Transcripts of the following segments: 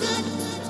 good.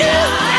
Yeah.